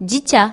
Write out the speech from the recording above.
Dicha